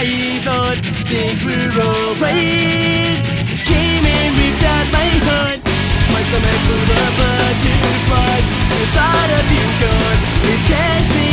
I thought things were alright. Came in, ripped out my heart. My stomach blew up butterflies. The thought of you gone, it tears me